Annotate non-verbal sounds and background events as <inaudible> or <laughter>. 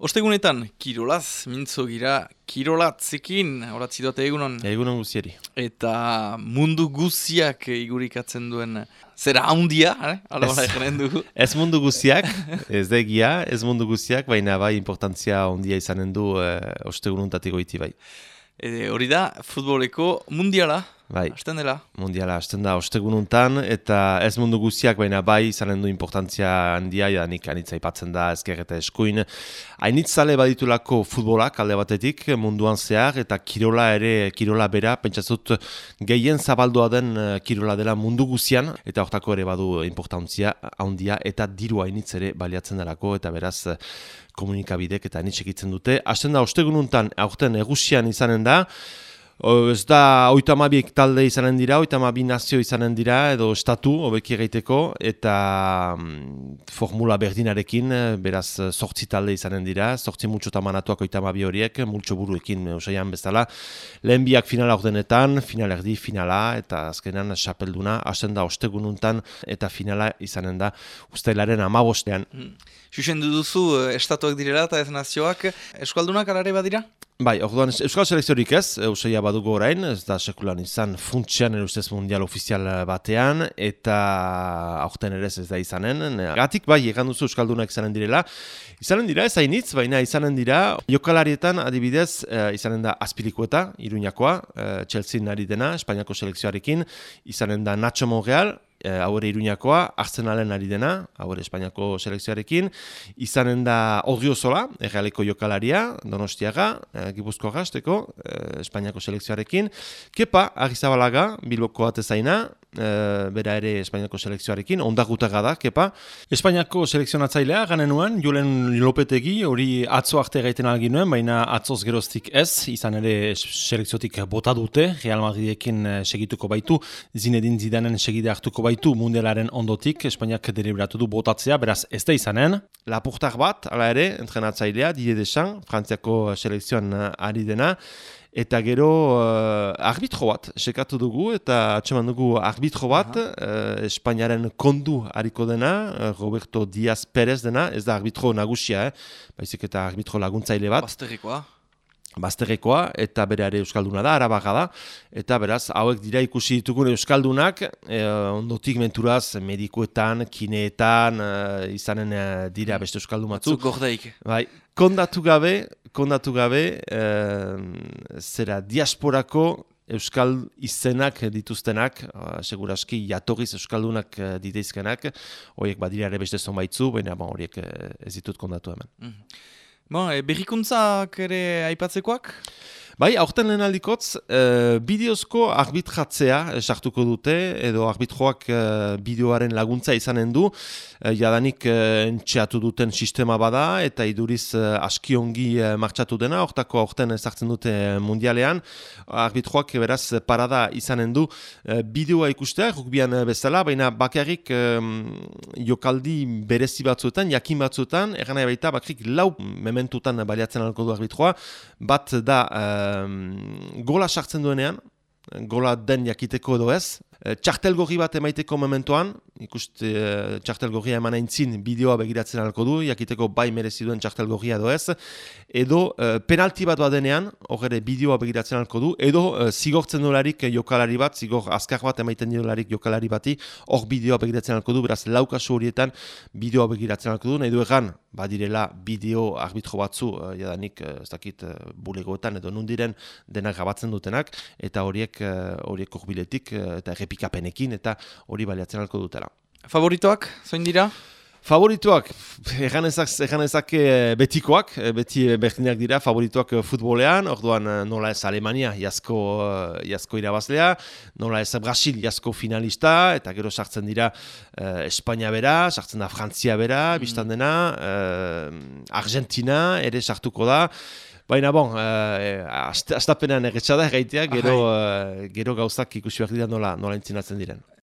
Ostegunetan, kirolaz, mintzo gira, kirolatzekin, horatzi dute egunon. Egunon guzieri. Eta mundu guziak igurikatzen duen, zera haundia, eh? ez, dugu. <laughs> Ez mundu guziak, ez degia, ez mundu guziak, baina bai importantzia haundia izanen du e, ostegununtatiko iti bai. E, hori da, futboleko mundiala. Bai. Asten dela. Mundiala, asten da, ostegununtan, eta ez mundu guztiak, baina bai, izanen du importantzia handia, ja, nik anitza ipatzen da, ezker eta eskuin. Hainitzale baditulako futbolak alde batetik, munduan zehar, eta kirola ere, kirola bera, pentsatzut gehien zabaldua den eh, kirola dela mundu guztian, eta hortako ere badu importantzia handia, eta diru hainitz ere baliatzen delako, eta beraz, komunikabidek eta hainitzekitzen dute. Asten da, ostegununtan, aurten egusian izanen da, ez da, oita talde izanen dira, oita nazio izanen dira, edo estatu, obeki egiteko, eta mm, formula berdinarekin, beraz, sortzi talde izanen dira, sortzi multxo tamanatuak oita horiek, multxo buruekin, usaian eh, bezala, lehen biak finala ordenetan, final erdi, finala, eta azkenan, xapelduna, hasten da, ostegununtan, eta finala izanen da, ustelaren amabostean. Hmm. Xuxen duduzu, eh, estatuak direla eta ez nazioak, eskaldunak alare badira? Bai, orduan, Euskal Selekziorik ez, Euseia badugu orain, ez da sekulan izan funtsian erustez mundial ofizial batean, eta aurten ere ez da izanen. Gatik, bai, egan duzu Euskaldunak izanen direla. Izanen dira, ez hainitz, baina izanen dira, jokalarietan adibidez, e, izanen da Azpilikueta, Iruñakoa, e, Chelsea nari dena, Espainiako selekzioarekin, izanen da Nacho Monreal, e, eh, haure iruñakoa, arzenalen ari dena, haure Espainiako selekzioarekin, izanen da Odriozola, errealeko jokalaria, donostiaga, e, gipuzko gazteko, e, Espainiako selekzioarekin, kepa, agizabalaga, bilboko atezaina, e, bera ere Espainiako selekzioarekin, ondagutaga da, kepa. Espainiako selekzionatzailea, ganenuen, Julen Lopetegi, hori atzo arte gaiten alginuen, baina atzoz geroztik ez, izan ere selekziotik bota dute, Real Madridekin segituko baitu, zinedin zidanen segide hartuko baitu, baitu mundialaren ondotik, Espainiak deliberatu du botatzea, beraz ez da izanen. Lapurtar bat, ala ere, entrenatzailea, Didier Deschamps, Frantziako selekzioan uh, ari dena, eta gero uh, arbitro bat, sekatu dugu, eta atseman dugu arbitro bat, uh, Espainiaren kondu hariko dena, uh, Roberto Diaz Perez dena, ez da arbitro nagusia, eh? baizik eta arbitro laguntzaile bat. Basterrikoa bazterrekoa eta bere ere euskalduna da, arabaga da, eta beraz, hauek dira ikusi ditugun euskaldunak, e, ondotik menturaz, medikuetan, kineetan, e, izanen e, dira beste euskaldun batzu. gordeik. Bai, kondatu gabe, kondatu gabe, e, zera diasporako euskal izenak dituztenak, seguraski jatorriz euskaldunak diteizkenak, horiek badira ere beste zonbaitzu, baina horiek ez ditut kondatu hemen. Mm Bon, e, berrikuntzak ere aipatzekoak? Bai, aurten lehen aldikotz, e, bideozko arbitratzea sartuko dute, edo arbitroak e, bideoaren laguntza izanen du, e, jadanik e, entxeatu duten sistema bada, eta iduriz e, askiongi e, martxatu dena, hortako aurten sartzen dute mundialean, arbitroak beraz parada izanen du. E, bideoa ikustea, rukbian bezala, baina bakarrik e, jokaldi berezi batzuetan, jakin batzuetan, eran baita bakrik lau mementutan baliatzen alko du arbitroa, bat da gola sartzen duenean, gola den jakiteko edo ez, Eh, txartel gorri bat emaiteko momentuan, ikuste uh, txartel gorria eman aintzin bideoa begiratzen alko du, jakiteko bai merezi duen txartel gorria edo ez, edo uh, penalti bat badenean, horre bideoa begiratzen alko du, edo uh, zigortzen dolarik jokalari bat, zigor azkar bat emaiten dolarik jokalari bati, hor bideoa begiratzen alko du, beraz laukasu horietan bideoa begiratzen alko du, nahi du egan, badirela bideo arbitro batzu, uh, jadanik, ez dakit, bulegoetan edo nundiren denak gabatzen dutenak, eta horiek horiek horbiletik, eta errepikapenekin eta hori baliatzen alko dutela. Favoritoak, zoin dira? Favorituak, egan ezak eh, betikoak, eh, beti berdinak dira, favorituak eh, futbolean, orduan nola ez Alemania jasko, jasko irabazlea, nola ez Brasil jasko finalista, eta gero sartzen dira uh, Espainia bera, sartzen da Frantzia bera, mm. biztan dena, Argentina ere sartuko da, Baina bon, uh, astapenean egetxada gero, uh, gero gauzak ikusi behar dira nola, nola entzinatzen diren.